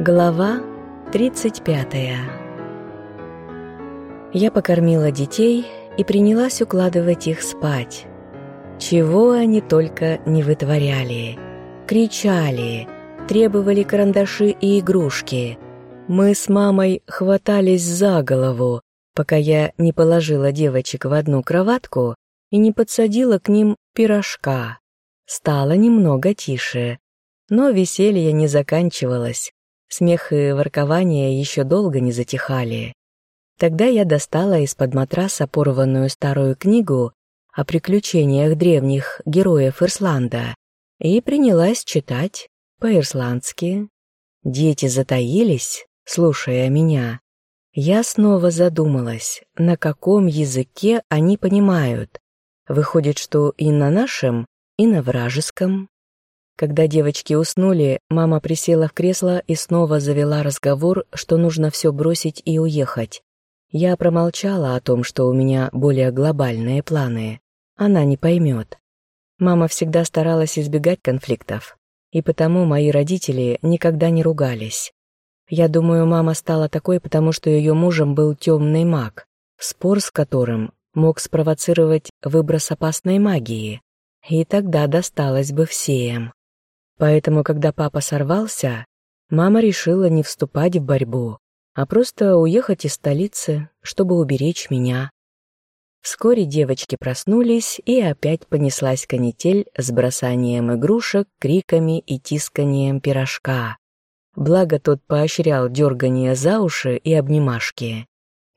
Глава 35 Я покормила детей и принялась укладывать их спать. Чего они только не вытворяли. Кричали, требовали карандаши и игрушки. Мы с мамой хватались за голову, пока я не положила девочек в одну кроватку и не подсадила к ним пирожка. Стало немного тише, но веселье не заканчивалось. Смех и воркование еще долго не затихали. Тогда я достала из-под матраса порванную старую книгу о приключениях древних героев Ирсланда и принялась читать по-ирсландски. Дети затаились, слушая меня. Я снова задумалась, на каком языке они понимают. Выходит, что и на нашем, и на вражеском. Когда девочки уснули, мама присела в кресло и снова завела разговор, что нужно все бросить и уехать. Я промолчала о том, что у меня более глобальные планы. Она не поймет. Мама всегда старалась избегать конфликтов, и потому мои родители никогда не ругались. Я думаю, мама стала такой, потому что ее мужем был темный маг, спор с которым мог спровоцировать выброс опасной магии, и тогда досталось бы всем. Поэтому, когда папа сорвался, мама решила не вступать в борьбу, а просто уехать из столицы, чтобы уберечь меня. Вскоре девочки проснулись, и опять понеслась канитель с бросанием игрушек, криками и тисканием пирожка. Благо тот поощрял дергание за уши и обнимашки.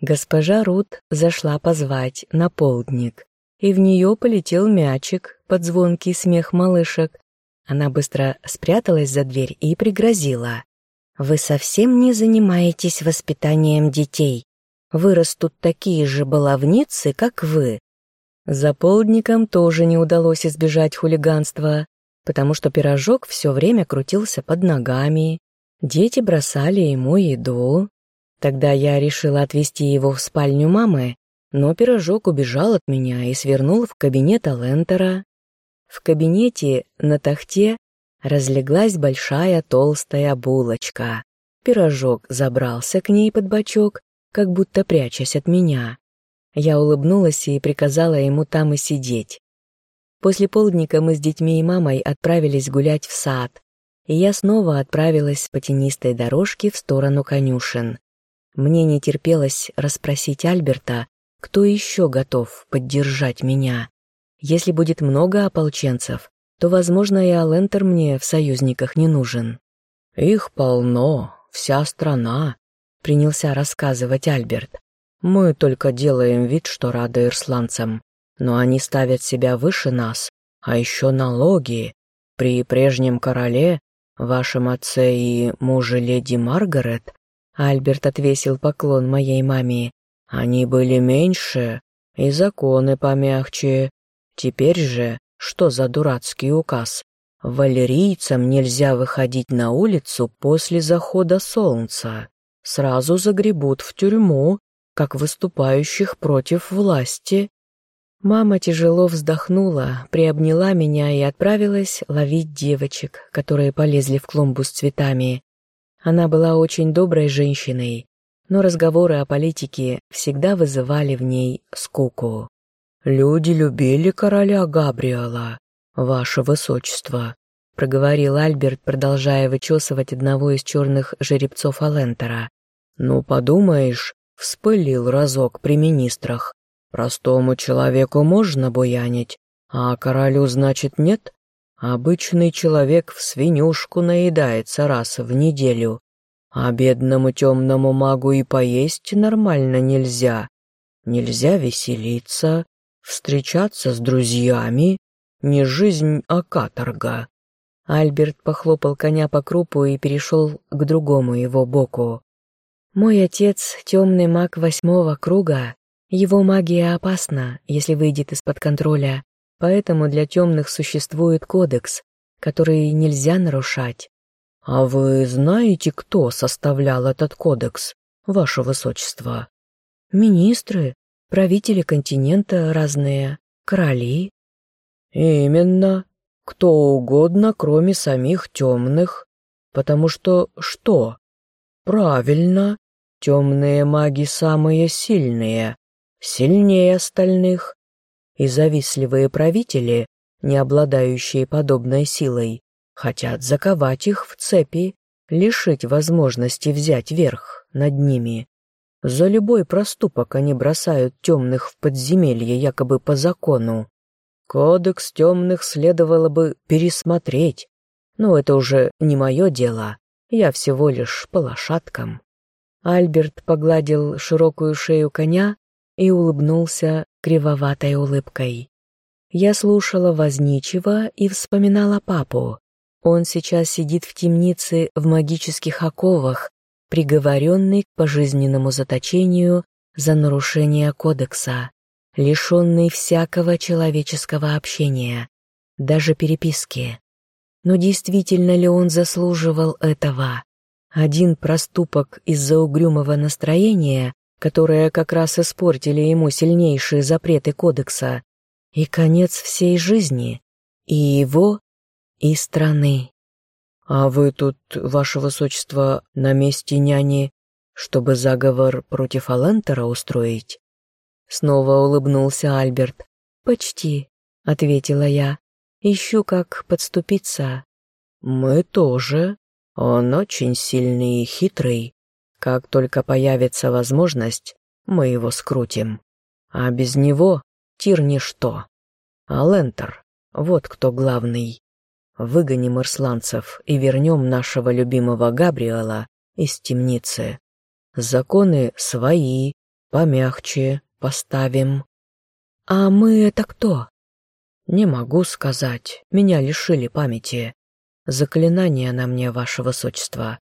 Госпожа Рут зашла позвать на полдник, и в нее полетел мячик под звонкий смех малышек, она быстро спряталась за дверь и пригрозила. «Вы совсем не занимаетесь воспитанием детей. Вырастут такие же баловницы, как вы». За полдником тоже не удалось избежать хулиганства, потому что пирожок все время крутился под ногами. Дети бросали ему еду. Тогда я решила отвезти его в спальню мамы, но пирожок убежал от меня и свернул в кабинет Алентера. В кабинете на тахте разлеглась большая толстая булочка. Пирожок забрался к ней под бочок, как будто прячась от меня. Я улыбнулась и приказала ему там и сидеть. После полдника мы с детьми и мамой отправились гулять в сад, и я снова отправилась по тенистой дорожке в сторону конюшен. Мне не терпелось расспросить Альберта, кто еще готов поддержать меня. Если будет много ополченцев, то, возможно, и Алентер мне в союзниках не нужен. Их полно, вся страна, принялся рассказывать Альберт. Мы только делаем вид, что рады ирсландцам, но они ставят себя выше нас, а еще налоги. При прежнем короле, вашем отце и муже леди Маргарет, Альберт отвесил поклон моей маме, они были меньше, и законы помягче, Теперь же, что за дурацкий указ? Валерийцам нельзя выходить на улицу после захода солнца. Сразу загребут в тюрьму, как выступающих против власти. Мама тяжело вздохнула, приобняла меня и отправилась ловить девочек, которые полезли в клумбу с цветами. Она была очень доброй женщиной, но разговоры о политике всегда вызывали в ней скуку. «Люди любили короля Габриэла, ваше высочество», — проговорил Альберт, продолжая вычесывать одного из черных жеребцов Алентера. «Ну, подумаешь, вспылил разок при министрах. Простому человеку можно буянить, а королю, значит, нет? Обычный человек в свинюшку наедается раз в неделю, а бедному темному магу и поесть нормально нельзя. Нельзя веселиться, Встречаться с друзьями не жизнь, а каторга. Альберт похлопал коня по крупу и перешел к другому его боку. Мой отец — темный маг восьмого круга. Его магия опасна, если выйдет из-под контроля, поэтому для темных существует кодекс, который нельзя нарушать. А вы знаете, кто составлял этот кодекс, ваше высочество? Министры, правители континента разные, короли. Именно, кто угодно, кроме самих темных, потому что что? Правильно. Темные маги самые сильные, сильнее остальных. И завистливые правители, не обладающие подобной силой, хотят заковать их в цепи, лишить возможности взять верх над ними. За любой проступок они бросают темных в подземелье якобы по закону. Кодекс темных следовало бы пересмотреть, но это уже не мое дело, я всего лишь по лошадкам. Альберт погладил широкую шею коня и улыбнулся кривоватой улыбкой. Я слушала возничего и вспоминала папу. Он сейчас сидит в темнице в магических оковах, приговоренный к пожизненному заточению за нарушение кодекса лишенный всякого человеческого общения, даже переписки. Но действительно ли он заслуживал этого? Один проступок из-за угрюмого настроения, которое как раз испортили ему сильнейшие запреты кодекса, и конец всей жизни, и его, и страны. «А вы тут, ваше высочество, на месте няни, чтобы заговор против Алентера устроить?» Снова улыбнулся Альберт. «Почти», — ответила я. «Ищу, как подступиться». «Мы тоже. Он очень сильный и хитрый. Как только появится возможность, мы его скрутим. А без него тир ничто. А Лентер, вот кто главный. Выгоним ирсландцев и вернем нашего любимого Габриэла из темницы. Законы свои, помягче, поставим. А мы это кто? Не могу сказать, меня лишили памяти. Заклинание на мне, ваше высочество.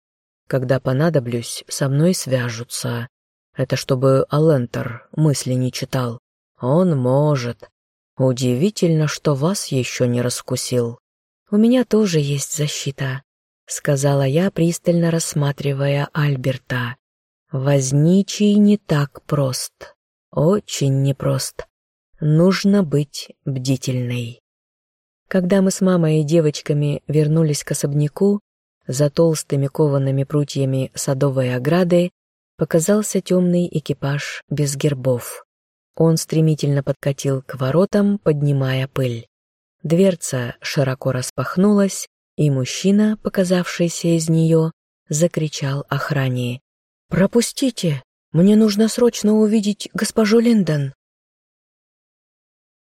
Когда понадоблюсь, со мной свяжутся. Это чтобы Алентер мысли не читал. Он может. Удивительно, что вас еще не раскусил. У меня тоже есть защита, сказала я, пристально рассматривая Альберта. Возничий не так прост. Очень непрост. Нужно быть бдительной. Когда мы с мамой и девочками вернулись к особняку, за толстыми коваными прутьями садовой ограды показался темный экипаж без гербов. Он стремительно подкатил к воротам, поднимая пыль. Дверца широко распахнулась, и мужчина, показавшийся из нее, закричал охране. «Пропустите! Мне нужно срочно увидеть госпожу Линдон.